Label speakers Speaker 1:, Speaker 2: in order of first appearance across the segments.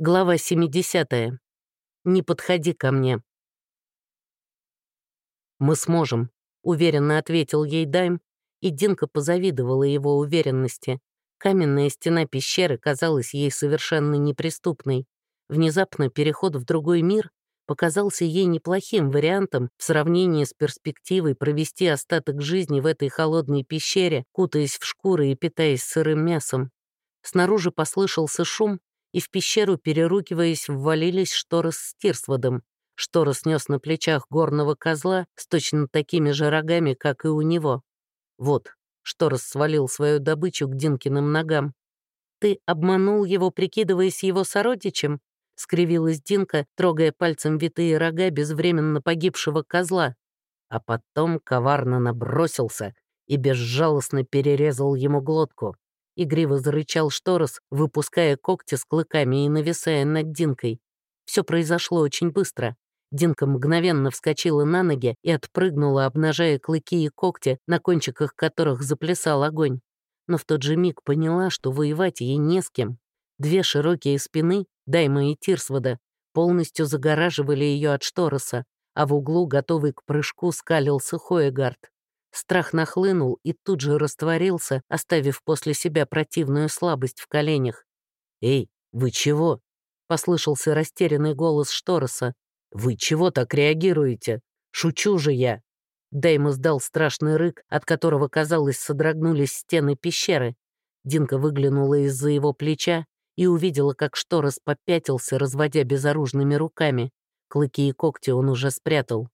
Speaker 1: Глава 70. Не подходи ко мне. «Мы сможем», — уверенно ответил ей Дайм, и Динка позавидовала его уверенности. Каменная стена пещеры казалась ей совершенно неприступной. Внезапно переход в другой мир показался ей неплохим вариантом в сравнении с перспективой провести остаток жизни в этой холодной пещере, кутаясь в шкуры и питаясь сырым мясом. Снаружи послышался шум, и в пещеру, переругиваясь, ввалились шторы с Тирсводом. Штора снес на плечах горного козла с точно такими же рогами, как и у него. Вот, Шторос свалил свою добычу к Динкиным ногам. «Ты обманул его, прикидываясь его сородичем?» — скривилась Динка, трогая пальцем витые рога безвременно погибшего козла. А потом коварно набросился и безжалостно перерезал ему глотку. Игриво зарычал Шторос, выпуская когти с клыками и нависая над Динкой. Все произошло очень быстро. Динка мгновенно вскочила на ноги и отпрыгнула, обнажая клыки и когти, на кончиках которых заплясал огонь. Но в тот же миг поняла, что воевать ей не с кем. Две широкие спины, Дайма и Тирсвода, полностью загораживали ее от Штороса, а в углу, готовый к прыжку, скалился Хоегард. Страх нахлынул и тут же растворился, оставив после себя противную слабость в коленях. «Эй, вы чего?» — послышался растерянный голос Штороса. «Вы чего так реагируете? Шучу же я!» Деймос дал страшный рык, от которого, казалось, содрогнулись стены пещеры. Динка выглянула из-за его плеча и увидела, как Шторос попятился, разводя безоружными руками. Клыки и когти он уже спрятал.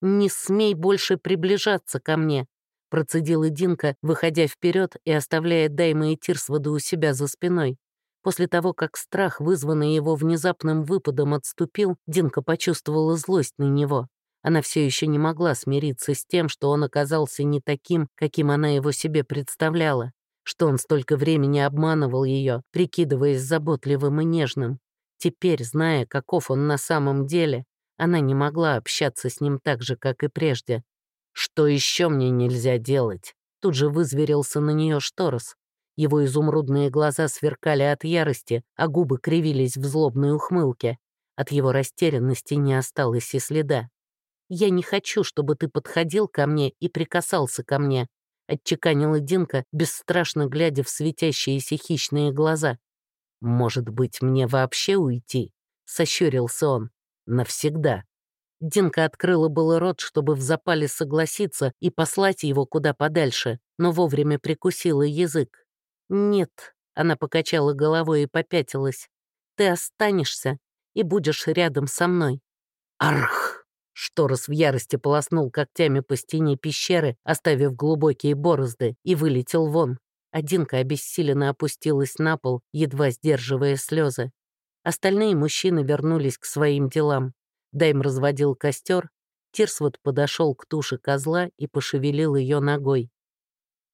Speaker 1: «Не смей больше приближаться ко мне», — процедила Динка, выходя вперед и оставляя Дайма и Тирсвода у себя за спиной. После того, как страх, вызванный его внезапным выпадом, отступил, Динка почувствовала злость на него. Она все еще не могла смириться с тем, что он оказался не таким, каким она его себе представляла, что он столько времени обманывал ее, прикидываясь заботливым и нежным. Теперь, зная, каков он на самом деле, она не могла общаться с ним так же, как и прежде. «Что еще мне нельзя делать?» Тут же вызверился на нее Шторос. Его изумрудные глаза сверкали от ярости, а губы кривились в злобной ухмылке. От его растерянности не осталось и следа. «Я не хочу, чтобы ты подходил ко мне и прикасался ко мне», отчеканила Динка, бесстрашно глядя в светящиеся хищные глаза. «Может быть, мне вообще уйти?» — сощурился он навсегда. Динка открыла было рот, чтобы в запале согласиться и послать его куда подальше, но вовремя прикусила язык. «Нет», — она покачала головой и попятилась, — «ты останешься и будешь рядом со мной». «Арх!» — Шторос в ярости полоснул когтями по стене пещеры, оставив глубокие борозды, и вылетел вон. Одинка обессиленно опустилась на пол, едва сдерживая слезы. Остальные мужчины вернулись к своим делам. Дайм разводил костер, Тирсвуд подошел к туше козла и пошевелил ее ногой.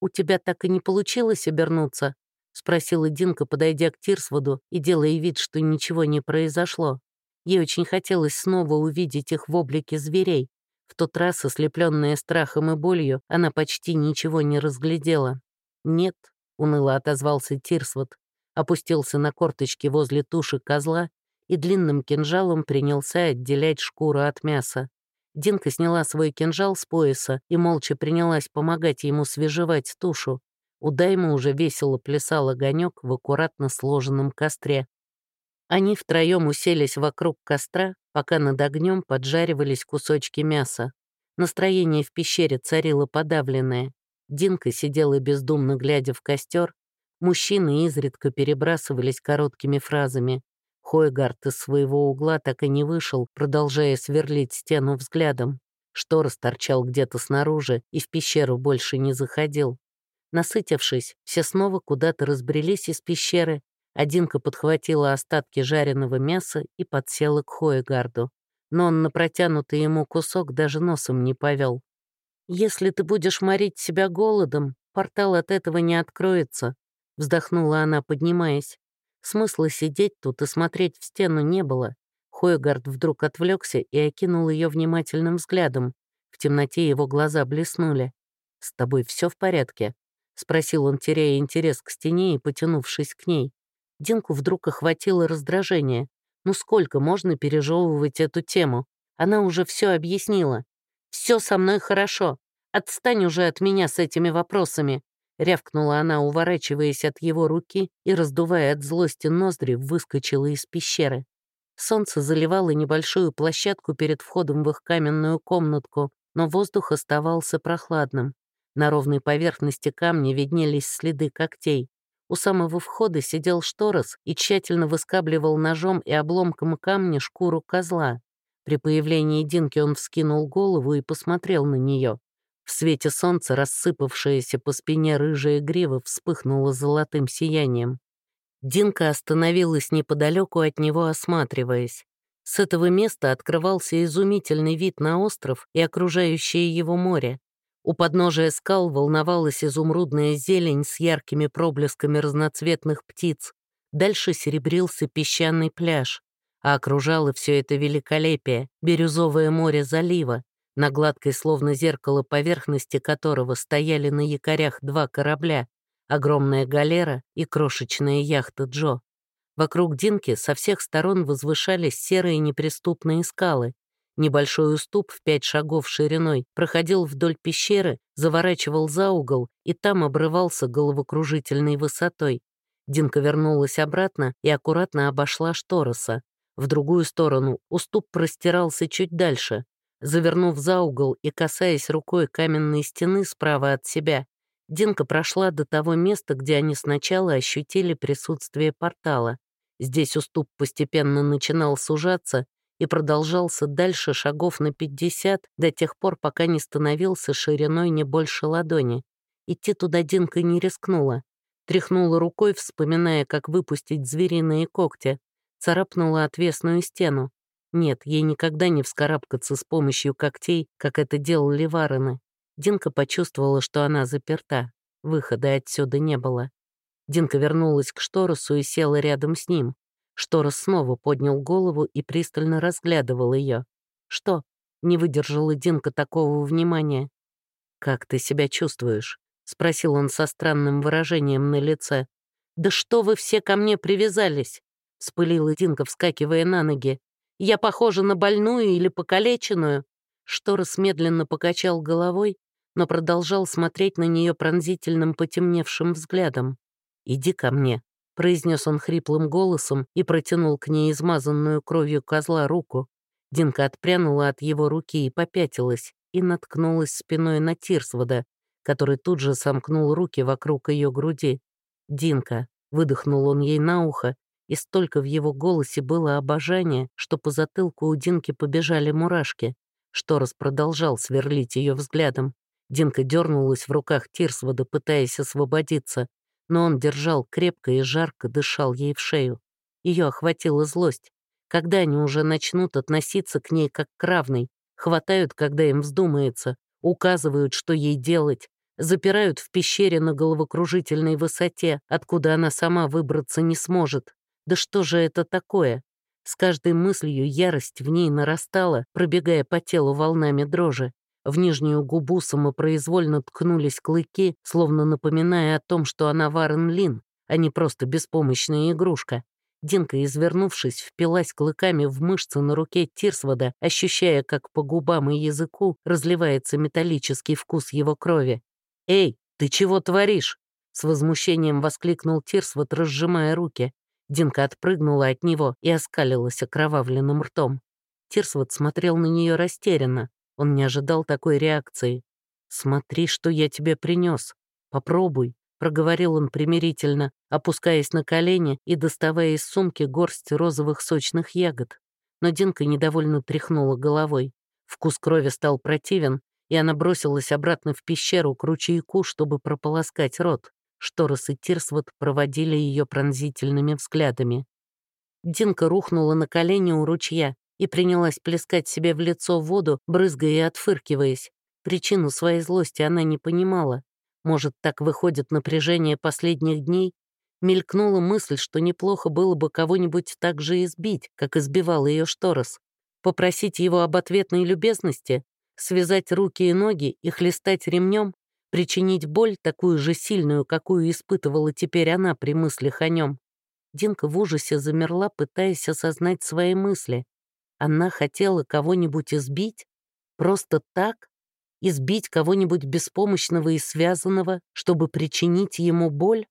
Speaker 1: «У тебя так и не получилось обернуться?» — спросила Динка, подойдя к Тирсвуду и делая вид, что ничего не произошло. Ей очень хотелось снова увидеть их в облике зверей. В тот раз, ослепленная страхом и болью, она почти ничего не разглядела. «Нет», — уныло отозвался Тирсвуд, опустился на корточки возле туши козла и длинным кинжалом принялся отделять шкуру от мяса. Динка сняла свой кинжал с пояса и молча принялась помогать ему свежевать тушу. У Дайма уже весело плясал огонек в аккуратно сложенном костре. Они втроем уселись вокруг костра, пока над огнем поджаривались кусочки мяса. Настроение в пещере царило подавленное. Динка сидела бездумно глядя в костер, Мужчины изредка перебрасывались короткими фразами. Хойгард из своего угла так и не вышел, продолжая сверлить стену взглядом. Штор торчал где-то снаружи и в пещеру больше не заходил. Насытившись, все снова куда-то разбрелись из пещеры. Одинка подхватила остатки жареного мяса и подсела к Хоегарду. Но он на протянутый ему кусок даже носом не повел. «Если ты будешь морить себя голодом, портал от этого не откроется», Вздохнула она, поднимаясь. Смысла сидеть тут и смотреть в стену не было. Хойгард вдруг отвлекся и окинул ее внимательным взглядом. В темноте его глаза блеснули. «С тобой все в порядке?» — спросил он, теряя интерес к стене и потянувшись к ней. Динку вдруг охватило раздражение. Ну сколько можно пережевывать эту тему? Она уже все объяснила. Все со мной хорошо. Отстань уже от меня с этими вопросами. Рявкнула она, уворачиваясь от его руки и, раздувая от злости ноздри, выскочила из пещеры. Солнце заливало небольшую площадку перед входом в их каменную комнатку, но воздух оставался прохладным. На ровной поверхности камня виднелись следы когтей. У самого входа сидел Шторос и тщательно выскабливал ножом и обломком камня шкуру козла. При появлении Динки он вскинул голову и посмотрел на нее. В свете солнца рассыпавшаяся по спине рыжая грива вспыхнула золотым сиянием. Динка остановилась неподалеку от него, осматриваясь. С этого места открывался изумительный вид на остров и окружающее его море. У подножия скал волновалась изумрудная зелень с яркими проблесками разноцветных птиц. Дальше серебрился песчаный пляж, а окружало все это великолепие, бирюзовое море залива, на гладкой словно зеркало поверхности которого стояли на якорях два корабля, огромная галера и крошечная яхта Джо. Вокруг Динки со всех сторон возвышались серые неприступные скалы, Небольшой уступ в пять шагов шириной проходил вдоль пещеры, заворачивал за угол и там обрывался головокружительной высотой. Динка вернулась обратно и аккуратно обошла Штороса. В другую сторону уступ простирался чуть дальше. Завернув за угол и касаясь рукой каменной стены справа от себя, Динка прошла до того места, где они сначала ощутили присутствие портала. Здесь уступ постепенно начинал сужаться, и продолжался дальше шагов на 50 до тех пор, пока не становился шириной не больше ладони. Идти туда Динка не рискнула. Тряхнула рукой, вспоминая, как выпустить звериные когти. Царапнула отвесную стену. Нет, ей никогда не вскарабкаться с помощью когтей, как это делали варены. Динка почувствовала, что она заперта. Выхода отсюда не было. Динка вернулась к Шторосу и села рядом с ним. Шторос снова поднял голову и пристально разглядывал ее. «Что?» — не выдержала Динка такого внимания. «Как ты себя чувствуешь?» — спросил он со странным выражением на лице. «Да что вы все ко мне привязались?» — вспылила Динка, вскакивая на ноги. «Я похожа на больную или покалеченную?» Шторос медленно покачал головой, но продолжал смотреть на нее пронзительным потемневшим взглядом. «Иди ко мне», произнес он хриплым голосом и протянул к ней измазанную кровью козла руку. Динка отпрянула от его руки и попятилась, и наткнулась спиной на Тирсвода, который тут же сомкнул руки вокруг ее груди. «Динка», — выдохнул он ей на ухо, и столько в его голосе было обожания, что по затылку у Динки побежали мурашки. Шторос продолжал сверлить ее взглядом. Динка дернулась в руках Тирсвода, пытаясь освободиться, но он держал крепко и жарко дышал ей в шею. Ее охватила злость. Когда они уже начнут относиться к ней как к равной, хватают, когда им вздумается, указывают, что ей делать, запирают в пещере на головокружительной высоте, откуда она сама выбраться не сможет. Да что же это такое? С каждой мыслью ярость в ней нарастала, пробегая по телу волнами дрожи. В нижнюю губу самопроизвольно ткнулись клыки, словно напоминая о том, что она Варен Лин, а не просто беспомощная игрушка. Динка, извернувшись, впилась клыками в мышцы на руке Тирсвода, ощущая, как по губам и языку разливается металлический вкус его крови. «Эй, ты чего творишь?» С возмущением воскликнул Тирсвод, разжимая руки. Динка отпрыгнула от него и оскалилась окровавленным ртом. Тирсвод смотрел на нее растерянно. Он не ожидал такой реакции. «Смотри, что я тебе принес. Попробуй», — проговорил он примирительно, опускаясь на колени и доставая из сумки горсть розовых сочных ягод. Но Динка недовольно тряхнула головой. Вкус крови стал противен, и она бросилась обратно в пещеру к ручейку, чтобы прополоскать рот. Шторос и Тирсвот проводили ее пронзительными взглядами. Динка рухнула на колени у ручья, и принялась плескать себе в лицо воду, брызгая и отфыркиваясь. Причину своей злости она не понимала. Может, так выходит напряжение последних дней? Мелькнула мысль, что неплохо было бы кого-нибудь так же избить, как избивал ее Шторос. Попросить его об ответной любезности, связать руки и ноги и хлестать ремнем, причинить боль такую же сильную, какую испытывала теперь она при мыслях о нем. Динка в ужасе замерла, пытаясь осознать свои мысли. Она хотела кого-нибудь избить? Просто так? Избить кого-нибудь беспомощного и связанного, чтобы причинить ему боль?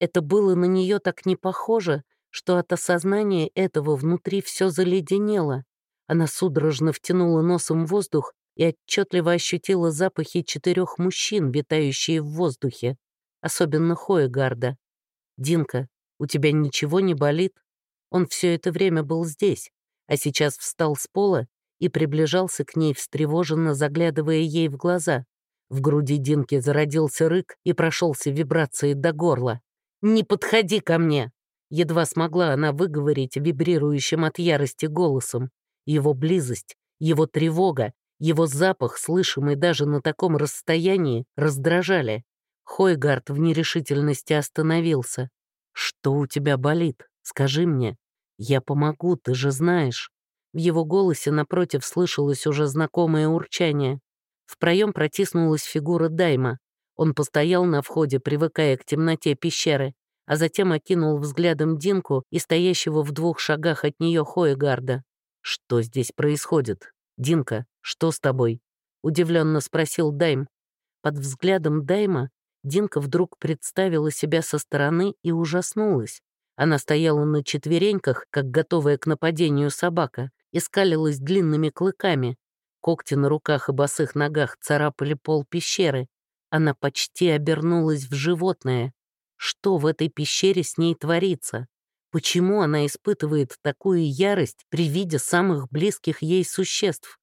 Speaker 1: Это было на нее так не похоже, что от осознания этого внутри все заледенело. Она судорожно втянула носом воздух и отчетливо ощутила запахи четырех мужчин, витающие в воздухе, особенно Хоегарда. «Динка, у тебя ничего не болит?» Он все это время был здесь, а сейчас встал с пола и приближался к ней, встревоженно заглядывая ей в глаза. В груди Динки зародился рык и прошелся вибрацией до горла. «Не подходи ко мне!» Едва смогла она выговорить вибрирующим от ярости голосом. Его близость, его тревога, его запах, слышимый даже на таком расстоянии, раздражали. Хойгард в нерешительности остановился. «Что у тебя болит? Скажи мне. Я помогу, ты же знаешь». В его голосе напротив слышалось уже знакомое урчание. В проем протиснулась фигура Дайма. Он постоял на входе, привыкая к темноте пещеры, а затем окинул взглядом Динку и стоящего в двух шагах от нее Хоегарда. «Что здесь происходит? Динка, что с тобой?» — удивленно спросил Дайм. Под взглядом Дайма Динка вдруг представила себя со стороны и ужаснулась. Она стояла на четвереньках, как готовая к нападению собака, и скалилась длинными клыками. Когти на руках и босых ногах царапали пол пещеры. Она почти обернулась в животное. Что в этой пещере с ней творится? Почему она испытывает такую ярость при виде самых близких ей существ?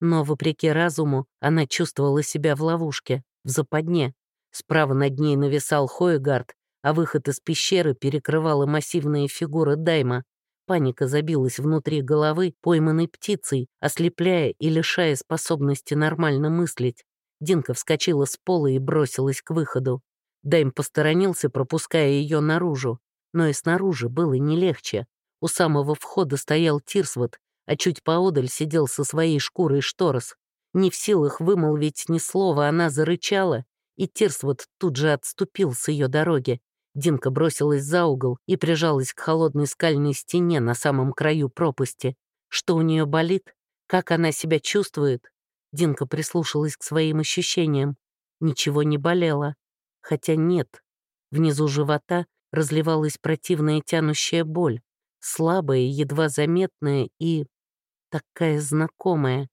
Speaker 1: Но, вопреки разуму, она чувствовала себя в ловушке, в западне. Справа над ней нависал Хоегард, а выход из пещеры перекрывала массивная фигура Дайма. Паника забилась внутри головы, пойманной птицей, ослепляя и лишая способности нормально мыслить. Динка вскочила с пола и бросилась к выходу. Дайм посторонился, пропуская ее наружу. Но и снаружи было не легче. У самого входа стоял Тирсвот, а чуть поодаль сидел со своей шкурой Шторос. Не в силах вымолвить ни слова, она зарычала, и Тирсвот тут же отступил с ее дороги. Динка бросилась за угол и прижалась к холодной скальной стене на самом краю пропасти. Что у нее болит? Как она себя чувствует? Динка прислушалась к своим ощущениям. Ничего не болело. Хотя нет. Внизу живота разливалась противная тянущая боль. Слабая, едва заметная и... такая знакомая.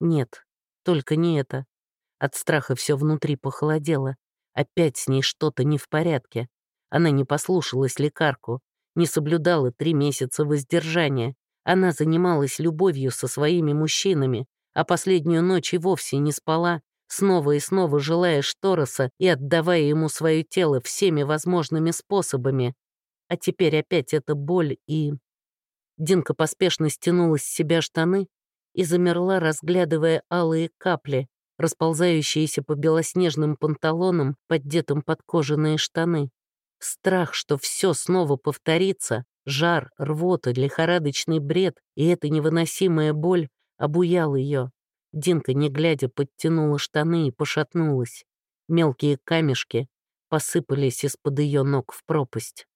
Speaker 1: Нет, только не это. От страха все внутри похолодело. Опять с ней что-то не в порядке. Она не послушалась лекарку, не соблюдала три месяца воздержания. Она занималась любовью со своими мужчинами, а последнюю ночь и вовсе не спала, снова и снова желая Штороса и отдавая ему свое тело всеми возможными способами. А теперь опять эта боль и... Динка поспешно стянула с себя штаны и замерла, разглядывая алые капли, расползающиеся по белоснежным панталонам, поддетым под кожаные штаны. Страх, что все снова повторится, жар, рвота, лихорадочный бред и эта невыносимая боль обуял ее. Динка, не глядя, подтянула штаны и пошатнулась. Мелкие камешки посыпались из-под ее ног в пропасть.